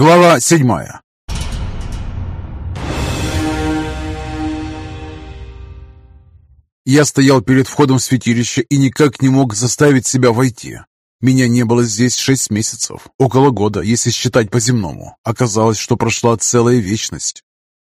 Глава седьмая Я стоял перед входом в святилище и никак не мог заставить себя войти. Меня не было здесь шесть месяцев, около года, если считать по-земному. Оказалось, что прошла целая вечность.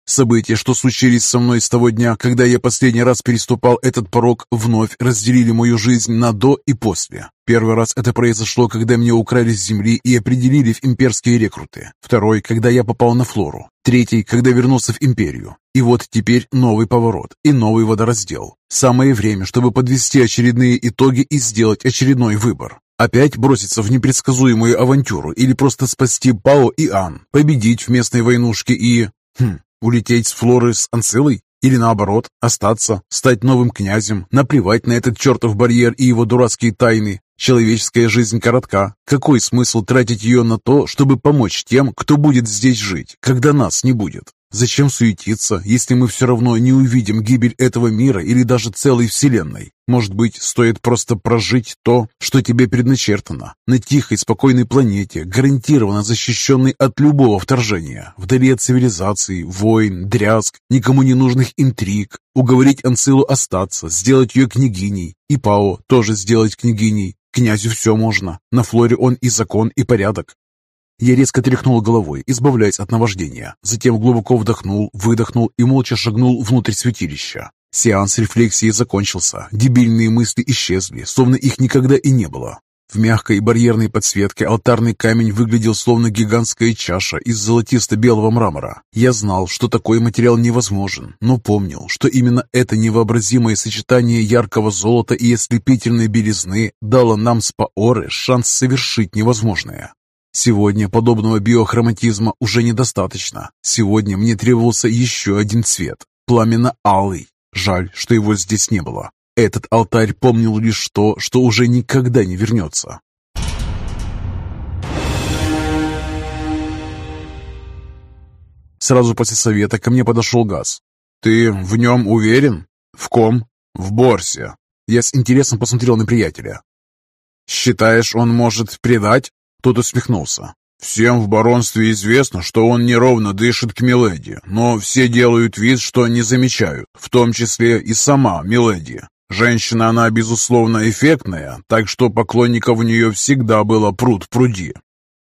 События, что случились со мной с того дня, когда я последний раз переступал этот порог, вновь разделили мою жизнь на «до» и «после». Первый раз это произошло, когда меня украли с земли и определили в имперские рекруты. Второй, когда я попал на Флору. Третий, когда вернулся в Империю. И вот теперь новый поворот и новый водораздел. Самое время, чтобы подвести очередные итоги и сделать очередной выбор. Опять броситься в непредсказуемую авантюру или просто спасти Пао и Ан, победить в местной войнушке и... Хм, Улететь с Флоры с Анцилой? Или наоборот, остаться, стать новым князем, наплевать на этот чертов барьер и его дурацкие тайны? Человеческая жизнь коротка. Какой смысл тратить ее на то, чтобы помочь тем, кто будет здесь жить, когда нас не будет? Зачем суетиться, если мы все равно не увидим гибель этого мира или даже целой вселенной? Может быть, стоит просто прожить то, что тебе предначертано, на тихой, спокойной планете, гарантированно защищенной от любого вторжения, вдали от цивилизации, войн, дрязг, никому не нужных интриг, уговорить Анцилу остаться, сделать ее княгиней, и Пао тоже сделать княгиней. Князю все можно, на Флоре он и закон, и порядок. Я резко тряхнул головой, избавляясь от наваждения. Затем глубоко вдохнул, выдохнул и молча шагнул внутрь святилища. Сеанс рефлексии закончился. Дебильные мысли исчезли, словно их никогда и не было. В мягкой барьерной подсветке алтарный камень выглядел словно гигантская чаша из золотисто-белого мрамора. Я знал, что такой материал невозможен, но помнил, что именно это невообразимое сочетание яркого золота и ослепительной белизны дало нам с Паоры шанс совершить невозможное. Сегодня подобного биохроматизма уже недостаточно. Сегодня мне требовался еще один цвет, пламенно-алый. Жаль, что его здесь не было. Этот алтарь помнил лишь то, что уже никогда не вернется. Сразу после совета ко мне подошел Газ. «Ты в нем уверен? В ком?» «В Борсе». Я с интересом посмотрел на приятеля. «Считаешь, он может предать?» Тот усмехнулся. «Всем в баронстве известно, что он неровно дышит к Миледи, но все делают вид, что не замечают, в том числе и сама Миледи. Женщина она, безусловно, эффектная, так что поклонников у нее всегда было пруд-пруди.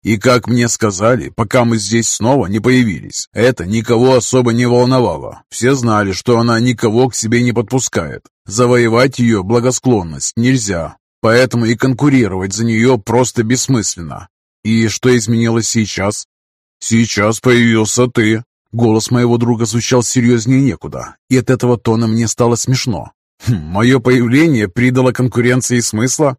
И, как мне сказали, пока мы здесь снова не появились, это никого особо не волновало. Все знали, что она никого к себе не подпускает. Завоевать ее благосклонность нельзя, Поэтому и конкурировать за нее просто бессмысленно. И что изменилось сейчас? Сейчас появился ты. Голос моего друга звучал серьезнее некуда, и от этого тона мне стало смешно. Хм, мое появление придало конкуренции смысла?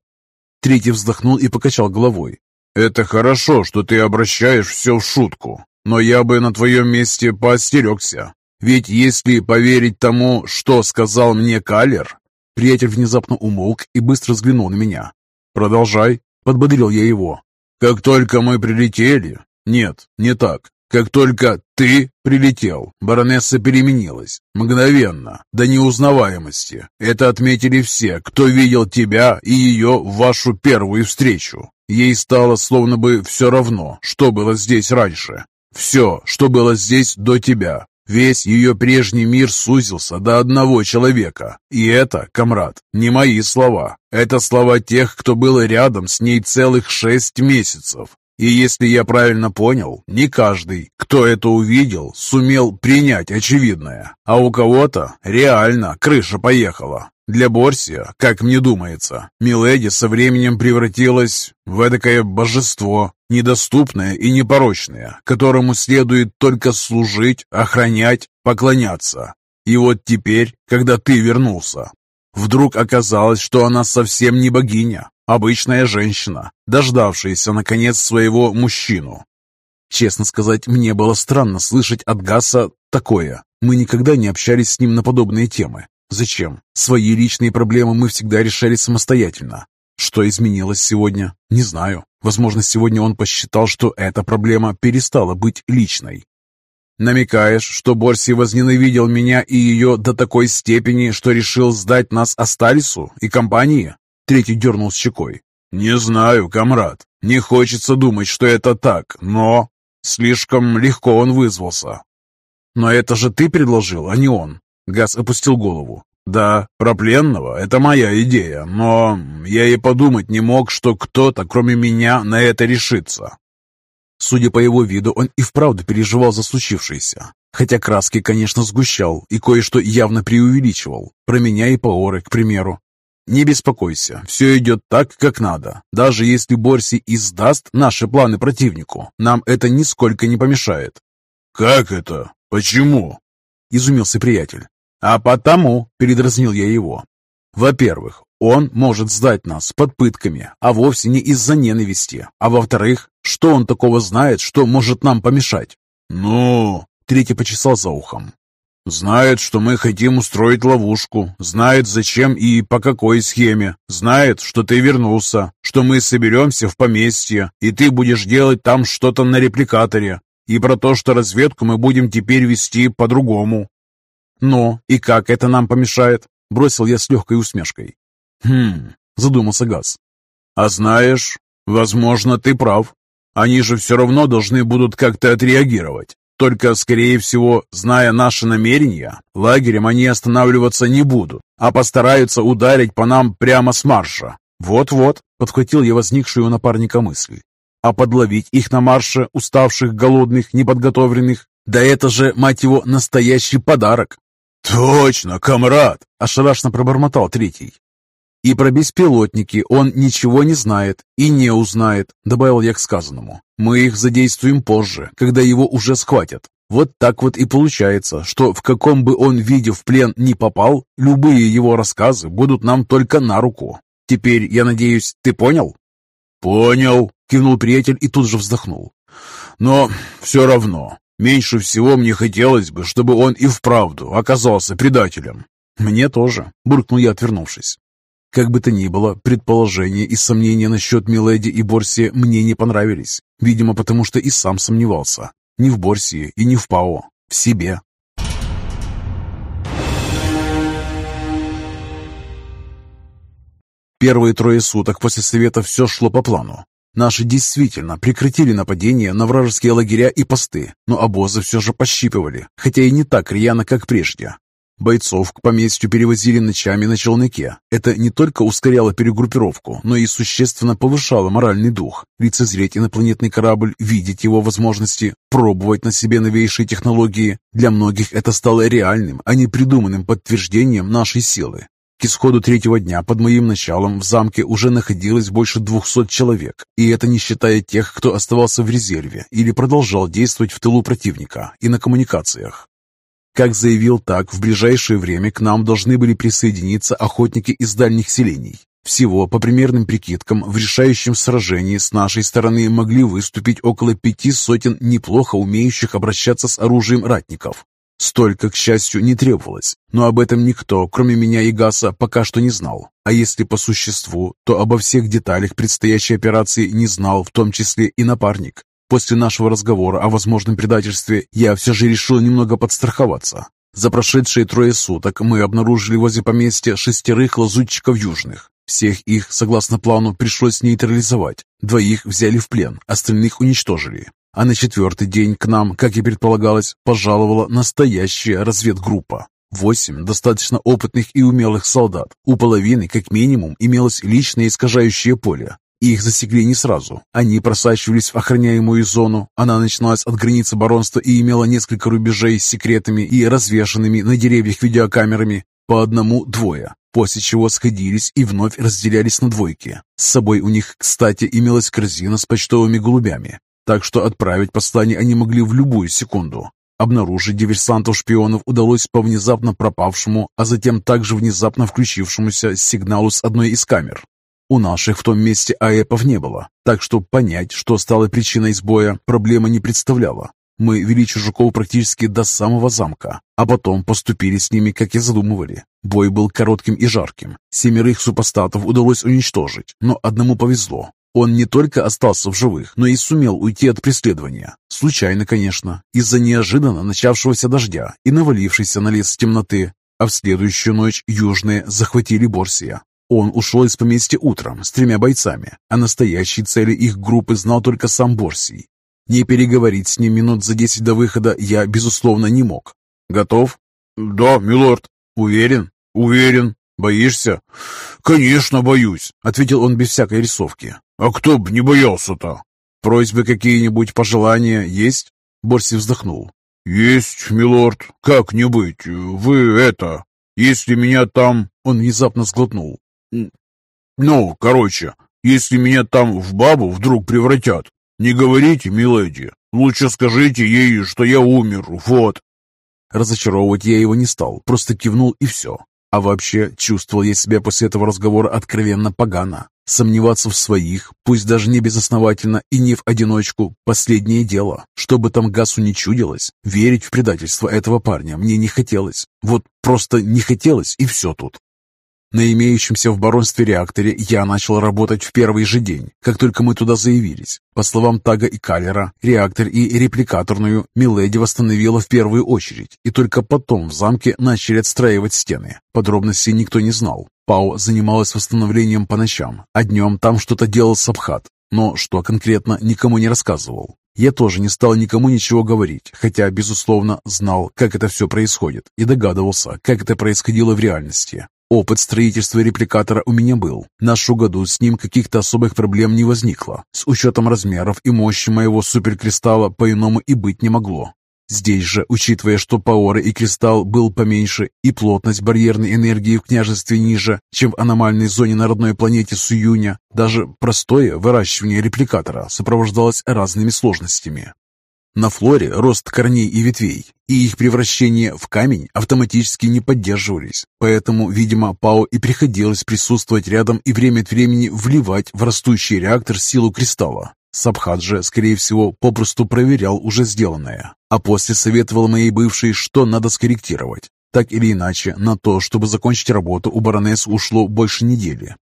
Третий вздохнул и покачал головой. «Это хорошо, что ты обращаешь все в шутку, но я бы на твоем месте поостерегся. Ведь если поверить тому, что сказал мне Калер, Приятель внезапно умолк и быстро взглянул на меня. «Продолжай», — подбодрил я его. «Как только мы прилетели...» «Нет, не так. Как только ты прилетел, баронесса переменилась. Мгновенно, до неузнаваемости. Это отметили все, кто видел тебя и ее в вашу первую встречу. Ей стало словно бы все равно, что было здесь раньше. Все, что было здесь до тебя. Весь ее прежний мир сузился до одного человека. И это, комрад, не мои слова. Это слова тех, кто был рядом с ней целых шесть месяцев. И если я правильно понял, не каждый, кто это увидел, сумел принять очевидное. А у кого-то реально крыша поехала. Для Борсия, как мне думается, Миледи со временем превратилась в эдакое божество, недоступное и непорочное, которому следует только служить, охранять, поклоняться. И вот теперь, когда ты вернулся, вдруг оказалось, что она совсем не богиня, обычная женщина, дождавшаяся, наконец, своего мужчину. Честно сказать, мне было странно слышать от Гаса такое. Мы никогда не общались с ним на подобные темы. Зачем? Свои личные проблемы мы всегда решали самостоятельно. Что изменилось сегодня? Не знаю. Возможно, сегодня он посчитал, что эта проблема перестала быть личной. Намекаешь, что Борси возненавидел меня и ее до такой степени, что решил сдать нас Асталису и компании? Третий дернул щекой. Не знаю, комрад. Не хочется думать, что это так, но... Слишком легко он вызвался. Но это же ты предложил, а не он. Газ опустил голову. «Да, про пленного – это моя идея, но я и подумать не мог, что кто-то, кроме меня, на это решится». Судя по его виду, он и вправду переживал за случившееся. Хотя краски, конечно, сгущал и кое-что явно преувеличивал. Про меня и Паоры, к примеру. «Не беспокойся, все идет так, как надо. Даже если Борси и сдаст наши планы противнику, нам это нисколько не помешает». «Как это? Почему?» – изумился приятель. «А потому», — передразнил я его, «во-первых, он может сдать нас под пытками, а вовсе не из-за ненависти. А во-вторых, что он такого знает, что может нам помешать?» «Ну...» — третий почесал за ухом. «Знает, что мы хотим устроить ловушку, знает, зачем и по какой схеме, знает, что ты вернулся, что мы соберемся в поместье, и ты будешь делать там что-то на репликаторе, и про то, что разведку мы будем теперь вести по-другому. «Но и как это нам помешает?» – бросил я с легкой усмешкой. «Хм...» – задумался Газ. «А знаешь, возможно, ты прав. Они же все равно должны будут как-то отреагировать. Только, скорее всего, зная наши намерения, лагерем они останавливаться не будут, а постараются ударить по нам прямо с марша. Вот-вот, подхватил я возникшую у напарника мысль. А подловить их на марше, уставших, голодных, неподготовленных, да это же, мать его, настоящий подарок. «Точно, комрад!» – ошарашенно пробормотал третий. «И про беспилотники он ничего не знает и не узнает», – добавил я к сказанному. «Мы их задействуем позже, когда его уже схватят. Вот так вот и получается, что в каком бы он виде в плен не попал, любые его рассказы будут нам только на руку. Теперь, я надеюсь, ты понял?» «Понял», – кивнул приятель и тут же вздохнул. «Но все равно, Меньше всего мне хотелось бы, чтобы он и вправду оказался предателем. Мне тоже, буркнул я, отвернувшись. Как бы то ни было, предположения и сомнения насчет Миледи и Борси мне не понравились. Видимо, потому что и сам сомневался. Не в Борси и не в Пао. В себе. Первые трое суток после совета все шло по плану. Наши действительно прекратили нападение на вражеские лагеря и посты, но обозы все же пощипывали, хотя и не так рьяно, как прежде. Бойцов к поместью перевозили ночами на челноке. Это не только ускоряло перегруппировку, но и существенно повышало моральный дух. Лицезреть инопланетный корабль, видеть его возможности, пробовать на себе новейшие технологии. Для многих это стало реальным, а не придуманным подтверждением нашей силы. К исходу третьего дня под моим началом в замке уже находилось больше двухсот человек, и это не считая тех, кто оставался в резерве или продолжал действовать в тылу противника и на коммуникациях. Как заявил так, в ближайшее время к нам должны были присоединиться охотники из дальних селений. Всего, по примерным прикидкам, в решающем сражении с нашей стороны могли выступить около пяти сотен неплохо умеющих обращаться с оружием ратников. Столько, к счастью, не требовалось, но об этом никто, кроме меня и Гаса, пока что не знал. А если по существу, то обо всех деталях предстоящей операции не знал, в том числе и напарник. После нашего разговора о возможном предательстве я все же решил немного подстраховаться. За прошедшие трое суток мы обнаружили возле поместья шестерых лазутчиков южных. Всех их, согласно плану, пришлось нейтрализовать. Двоих взяли в плен, остальных уничтожили. А на четвертый день к нам, как и предполагалось, пожаловала настоящая разведгруппа. Восемь достаточно опытных и умелых солдат. У половины, как минимум, имелось личное искажающее поле. Их засекли не сразу. Они просачивались в охраняемую зону. Она начиналась от границы баронства и имела несколько рубежей с секретами и развешанными на деревьях видеокамерами. По одному-двое. После чего сходились и вновь разделялись на двойки. С собой у них, кстати, имелась корзина с почтовыми голубями так что отправить послание они могли в любую секунду. Обнаружить диверсантов-шпионов удалось по внезапно пропавшему, а затем также внезапно включившемуся сигналу с одной из камер. У наших в том месте АЭПов не было, так что понять, что стало причиной сбоя, проблема не представляла. Мы вели чужаков практически до самого замка, а потом поступили с ними, как и задумывали. Бой был коротким и жарким. Семерых супостатов удалось уничтожить, но одному повезло. Он не только остался в живых, но и сумел уйти от преследования. Случайно, конечно, из-за неожиданно начавшегося дождя и навалившейся на лес темноты. А в следующую ночь южные захватили Борсия. Он ушел из поместья утром с тремя бойцами, а настоящей цели их группы знал только сам Борсий. Не переговорить с ним минут за десять до выхода я, безусловно, не мог. «Готов?» «Да, милорд». «Уверен?» «Уверен. Боишься?» «Конечно, боюсь», — ответил он без всякой рисовки. «А кто б не боялся-то?» «Просьбы какие-нибудь, пожелания есть?» Борси вздохнул. «Есть, милорд. Как не быть? Вы это... Если меня там...» Он внезапно сглотнул. «Ну, короче, если меня там в бабу вдруг превратят, не говорите, миледи. Лучше скажите ей, что я умер, вот». Разочаровывать я его не стал, просто кивнул и все. А вообще, чувствовал я себя после этого разговора откровенно погано. Сомневаться в своих, пусть даже не безосновательно и не в одиночку, последнее дело. Что бы там Гасу не чудилось, верить в предательство этого парня мне не хотелось. Вот просто не хотелось, и все тут. На имеющемся в баронстве реакторе я начал работать в первый же день, как только мы туда заявились. По словам Тага и Каллера, реактор и репликаторную Миледи восстановила в первую очередь, и только потом в замке начали отстраивать стены. Подробностей никто не знал. Пао занималась восстановлением по ночам, а днем там что-то делал Сабхат, но что конкретно никому не рассказывал. Я тоже не стал никому ничего говорить, хотя, безусловно, знал, как это все происходит, и догадывался, как это происходило в реальности. Опыт строительства репликатора у меня был. Нашу году с ним каких-то особых проблем не возникло. С учетом размеров и мощи моего суперкристалла по-иному и быть не могло. Здесь же, учитывая, что Паоры и Кристалл был поменьше и плотность барьерной энергии в княжестве ниже, чем в аномальной зоне на родной планете Суюня, даже простое выращивание репликатора сопровождалось разными сложностями. На флоре рост корней и ветвей и их превращение в камень автоматически не поддерживались, поэтому, видимо, ПАО и приходилось присутствовать рядом и время от времени вливать в растущий реактор силу кристалла. Сабхат же, скорее всего, попросту проверял уже сделанное, а после советовал моей бывшей, что надо скорректировать. Так или иначе, на то, чтобы закончить работу, у баронесс ушло больше недели.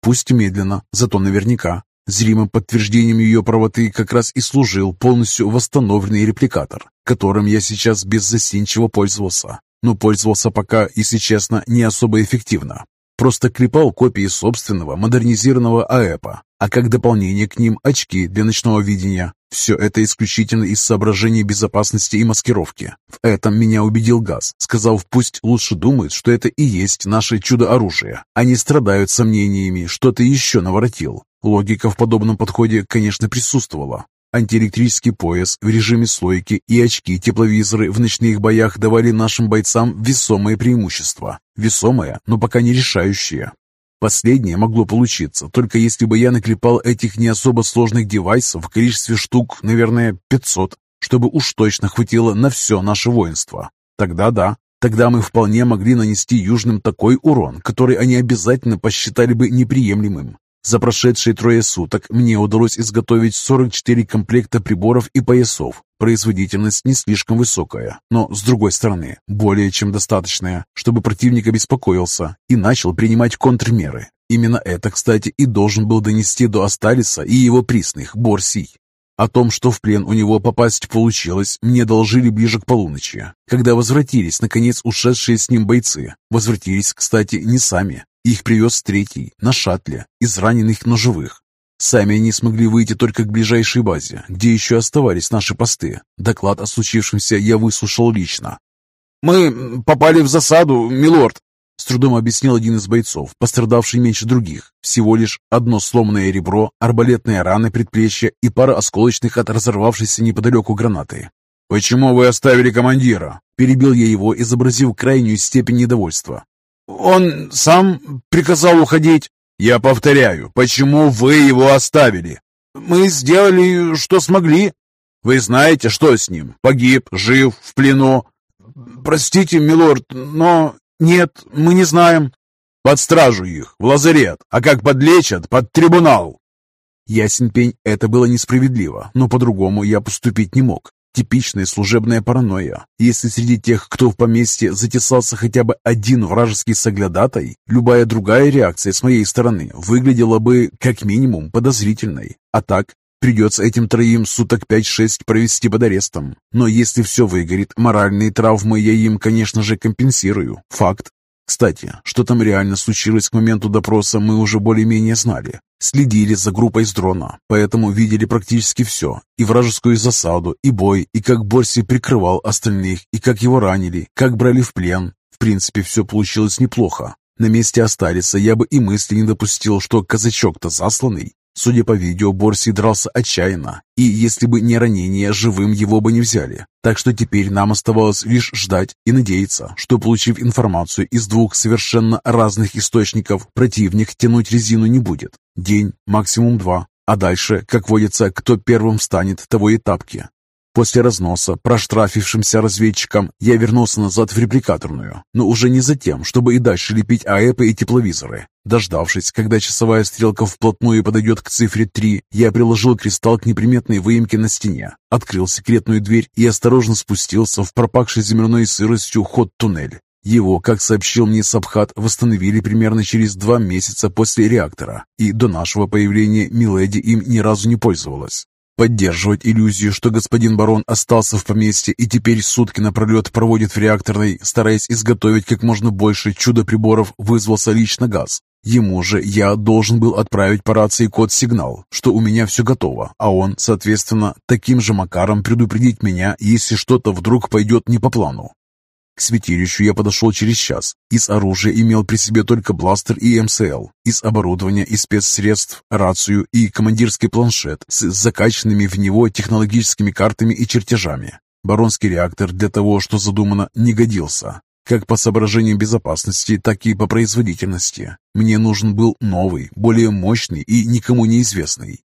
Пусть медленно, зато наверняка. Зримым подтверждением ее правоты как раз и служил полностью восстановленный репликатор, которым я сейчас беззастенчиво пользовался. Но пользовался пока, если честно, не особо эффективно. Просто клепал копии собственного модернизированного АЭПа, а как дополнение к ним очки для ночного видения. Все это исключительно из соображений безопасности и маскировки. В этом меня убедил Газ, сказав, пусть лучше думают, что это и есть наше чудо-оружие, а не страдают сомнениями, что ты еще наворотил. Логика в подобном подходе, конечно, присутствовала. Антиэлектрический пояс в режиме слойки и очки-тепловизоры в ночных боях давали нашим бойцам весомое преимущество. Весомое, но пока не решающее. Последнее могло получиться, только если бы я наклепал этих не особо сложных девайсов в количестве штук, наверное, 500, чтобы уж точно хватило на все наше воинство. Тогда да, тогда мы вполне могли нанести южным такой урон, который они обязательно посчитали бы неприемлемым. За прошедшие трое суток мне удалось изготовить 44 комплекта приборов и поясов. Производительность не слишком высокая, но, с другой стороны, более чем достаточная, чтобы противник обеспокоился и начал принимать контрмеры. Именно это, кстати, и должен был донести до Асталиса и его присных Борсий. О том, что в плен у него попасть получилось, мне доложили ближе к полуночи, когда возвратились, наконец, ушедшие с ним бойцы. Возвратились, кстати, не сами, их привез третий, на шаттле, из раненых, но живых. Сами они смогли выйти только к ближайшей базе, где еще оставались наши посты. Доклад о случившемся я выслушал лично. «Мы попали в засаду, милорд», — с трудом объяснил один из бойцов, пострадавший меньше других. Всего лишь одно сломанное ребро, арбалетная рана предплечья и пара осколочных от разорвавшейся неподалеку гранаты. «Почему вы оставили командира?» Перебил я его, изобразив крайнюю степень недовольства. Он сам приказал уходить. Я повторяю, почему вы его оставили? Мы сделали, что смогли. Вы знаете, что с ним? Погиб, жив, в плену? Простите, милорд, но нет, мы не знаем. Под стражу их, в лазарет, а как подлечат, под трибунал. Ясен пень, это было несправедливо, но по-другому я поступить не мог. Типичная служебная паранойя. Если среди тех, кто в поместье затесался хотя бы один вражеский соглядатай, любая другая реакция с моей стороны выглядела бы как минимум подозрительной. А так, придется этим троим суток 5-6 провести под арестом. Но если все выгорит, моральные травмы я им, конечно же, компенсирую. Факт. Кстати, что там реально случилось к моменту допроса, мы уже более-менее знали. Следили за группой с дрона, поэтому видели практически все. И вражескую засаду, и бой, и как Борси прикрывал остальных, и как его ранили, как брали в плен. В принципе, все получилось неплохо. На месте Астариса я бы и мысли не допустил, что казачок-то засланный. Судя по видео, Борси дрался отчаянно, и если бы не ранение, живым его бы не взяли. Так что теперь нам оставалось лишь ждать и надеяться, что, получив информацию из двух совершенно разных источников, противник тянуть резину не будет. День, максимум два. А дальше, как водится, кто первым встанет, того и тапки. После разноса проштрафившимся разведчикам я вернулся назад в репликаторную, но уже не за тем, чтобы и дальше лепить АЭПы и тепловизоры. Дождавшись, когда часовая стрелка вплотную подойдет к цифре 3, я приложил кристалл к неприметной выемке на стене, открыл секретную дверь и осторожно спустился в пропахший земляной сыростью ход-туннель. Его, как сообщил мне Сабхат, восстановили примерно через два месяца после реактора, и до нашего появления Миледи им ни разу не пользовалась. Поддерживать иллюзию, что господин барон остался в поместье и теперь сутки напролет проводит в реакторной, стараясь изготовить как можно больше чудо-приборов, вызвался лично газ. Ему же я должен был отправить по рации код-сигнал, что у меня все готово, а он, соответственно, таким же макаром предупредить меня, если что-то вдруг пойдет не по плану. Святилищу я подошел через час. Из оружия имел при себе только бластер и МСЛ. Из оборудования и спецсредств, рацию и командирский планшет с закачанными в него технологическими картами и чертежами. Баронский реактор для того, что задумано, не годился. Как по соображениям безопасности, так и по производительности. Мне нужен был новый, более мощный и никому неизвестный.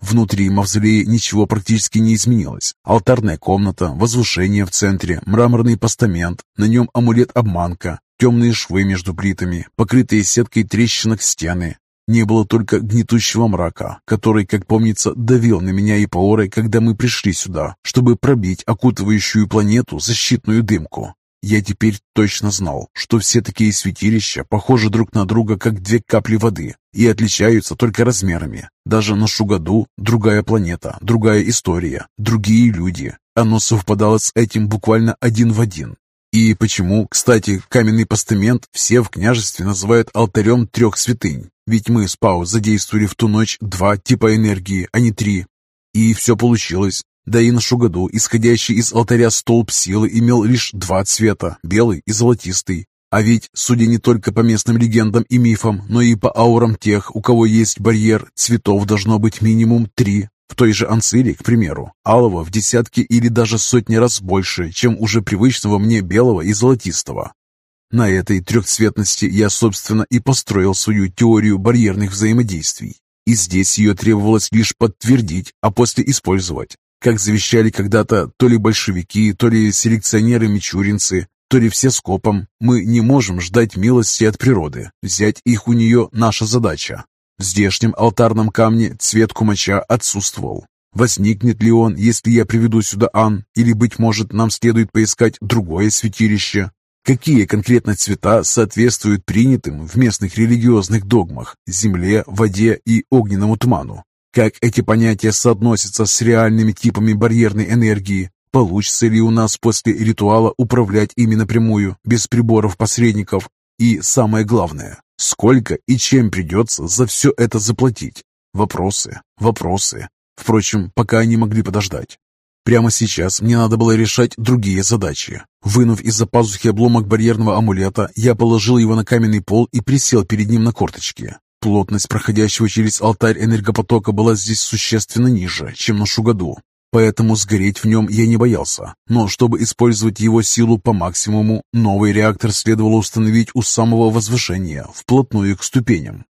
Внутри мавзолея ничего практически не изменилось. Алтарная комната, возвышение в центре, мраморный постамент, на нем амулет-обманка, темные швы между плитами, покрытые сеткой трещинок стены. Не было только гнетущего мрака, который, как помнится, давил на меня и Паорой, когда мы пришли сюда, чтобы пробить окутывающую планету защитную дымку. Я теперь точно знал, что все такие святилища похожи друг на друга, как две капли воды, и отличаются только размерами. Даже на Шугаду другая планета, другая история, другие люди. Оно совпадало с этим буквально один в один. И почему, кстати, каменный постамент все в княжестве называют алтарем трех святынь? Ведь мы с Пау задействовали в ту ночь два типа энергии, а не три. И все получилось. Да и на Шугаду исходящий из алтаря столб силы имел лишь два цвета – белый и золотистый. А ведь, судя не только по местным легендам и мифам, но и по аурам тех, у кого есть барьер, цветов должно быть минимум три. В той же Анциле, к примеру, алого в десятки или даже сотни раз больше, чем уже привычного мне белого и золотистого. На этой трехцветности я, собственно, и построил свою теорию барьерных взаимодействий. И здесь ее требовалось лишь подтвердить, а после использовать. Как завещали когда-то то ли большевики, то ли селекционеры-мичуринцы, то ли все скопом, мы не можем ждать милости от природы. Взять их у нее – наша задача. В здешнем алтарном камне цвет кумача отсутствовал. Возникнет ли он, если я приведу сюда Ан, или, быть может, нам следует поискать другое святилище? Какие конкретно цвета соответствуют принятым в местных религиозных догмах – земле, воде и огненному туману? Как эти понятия соотносятся с реальными типами барьерной энергии? Получится ли у нас после ритуала управлять ими напрямую, без приборов-посредников? И самое главное, сколько и чем придется за все это заплатить? Вопросы, вопросы. Впрочем, пока они могли подождать. Прямо сейчас мне надо было решать другие задачи. Вынув из-за пазухи обломок барьерного амулета, я положил его на каменный пол и присел перед ним на корточки. Плотность проходящего через алтарь энергопотока была здесь существенно ниже, чем на Шугаду, поэтому сгореть в нем я не боялся. Но чтобы использовать его силу по максимуму, новый реактор следовало установить у самого возвышения, вплотную к ступеням.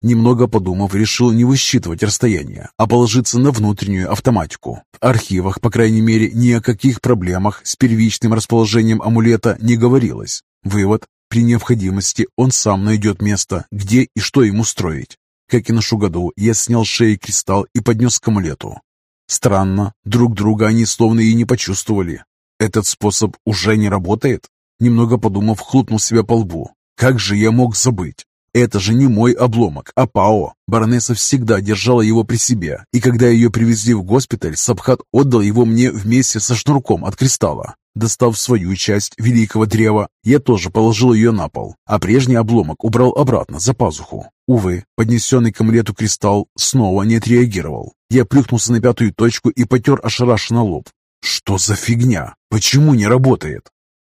Немного подумав, решил не высчитывать расстояние, а положиться на внутреннюю автоматику. В архивах, по крайней мере, ни о каких проблемах с первичным расположением амулета не говорилось. Вывод при необходимости он сам найдет место, где и что ему строить. Как и на Шугаду, я снял шеи кристалл и поднес к амулету. Странно, друг друга они словно и не почувствовали. Этот способ уже не работает? Немного подумав, хлопнул себя по лбу. Как же я мог забыть? Это же не мой обломок, а ПАО. Баронесса всегда держала его при себе, и когда ее привезли в госпиталь, Сабхат отдал его мне вместе со шнурком от кристалла. Достав свою часть великого древа, я тоже положил ее на пол, а прежний обломок убрал обратно за пазуху. Увы, поднесенный к амулету кристалл снова не отреагировал. Я плюхнулся на пятую точку и потер ошарашенно лоб. Что за фигня? Почему не работает?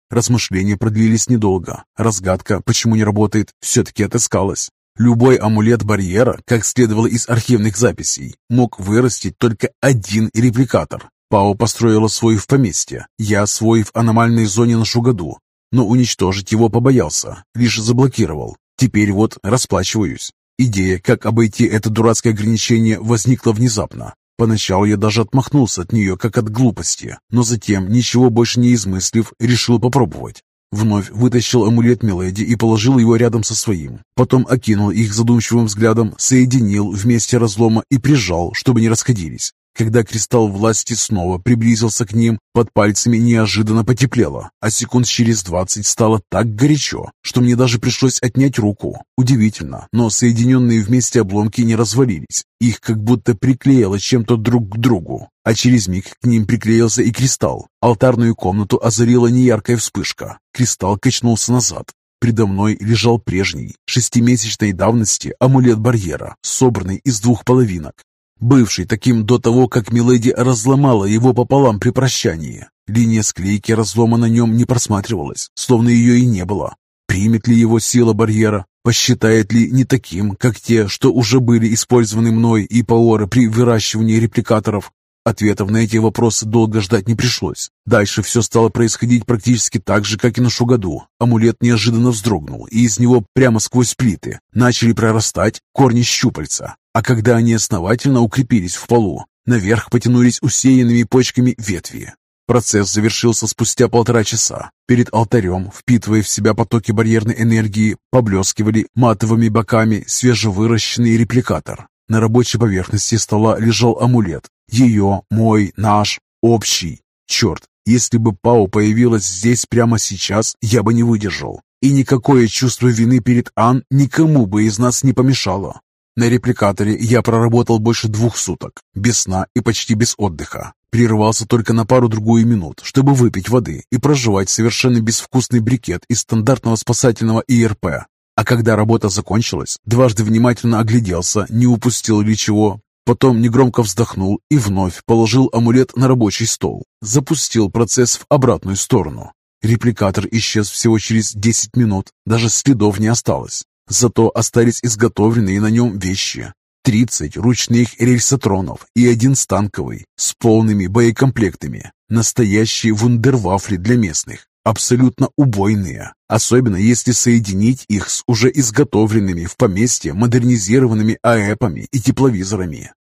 Размышления продлились недолго. Разгадка, почему не работает, все-таки отыскалась. Любой амулет барьера, как следовало из архивных записей, мог вырастить только один репликатор. Пао построила свой в поместье, я свой в аномальной зоне на Шугаду, но уничтожить его побоялся, лишь заблокировал. Теперь вот расплачиваюсь. Идея, как обойти это дурацкое ограничение, возникла внезапно. Поначалу я даже отмахнулся от нее, как от глупости, но затем, ничего больше не измыслив, решил попробовать. Вновь вытащил амулет Миледи и положил его рядом со своим. Потом окинул их задумчивым взглядом, соединил вместе разлома и прижал, чтобы не расходились. Когда кристалл власти снова приблизился к ним, под пальцами неожиданно потеплело, а секунд через двадцать стало так горячо, что мне даже пришлось отнять руку. Удивительно, но соединенные вместе обломки не развалились. Их как будто приклеило чем-то друг к другу, а через миг к ним приклеился и кристалл. Алтарную комнату озарила неяркая вспышка. Кристалл качнулся назад, Предо мной лежал прежний, шестимесячной давности амулет барьера, собранный из двух половинок бывший таким до того, как Миледи разломала его пополам при прощании. Линия склейки разлома на нем не просматривалась, словно ее и не было. Примет ли его сила барьера? Посчитает ли не таким, как те, что уже были использованы мной и Паора при выращивании репликаторов? Ответов на эти вопросы долго ждать не пришлось. Дальше все стало происходить практически так же, как и на Шугаду. Амулет неожиданно вздрогнул, и из него прямо сквозь плиты начали прорастать корни щупальца. А когда они основательно укрепились в полу, наверх потянулись усеянными почками ветви. Процесс завершился спустя полтора часа. Перед алтарем, впитывая в себя потоки барьерной энергии, поблескивали матовыми боками свежевыращенный репликатор. На рабочей поверхности стола лежал амулет. Ее, мой, наш, общий. Черт, если бы Пау появилась здесь прямо сейчас, я бы не выдержал. И никакое чувство вины перед Ан никому бы из нас не помешало. На репликаторе я проработал больше двух суток, без сна и почти без отдыха. Прервался только на пару-другую минут, чтобы выпить воды и проживать совершенно безвкусный брикет из стандартного спасательного ИРП. А когда работа закончилась, дважды внимательно огляделся, не упустил ли чего, потом негромко вздохнул и вновь положил амулет на рабочий стол. Запустил процесс в обратную сторону. Репликатор исчез всего через 10 минут, даже следов не осталось. Зато остались изготовленные на нем вещи. 30 ручных рельсотронов и один станковый с полными боекомплектами. Настоящие вундервафли для местных. Абсолютно убойные, особенно если соединить их с уже изготовленными в поместье модернизированными АЭПами и тепловизорами.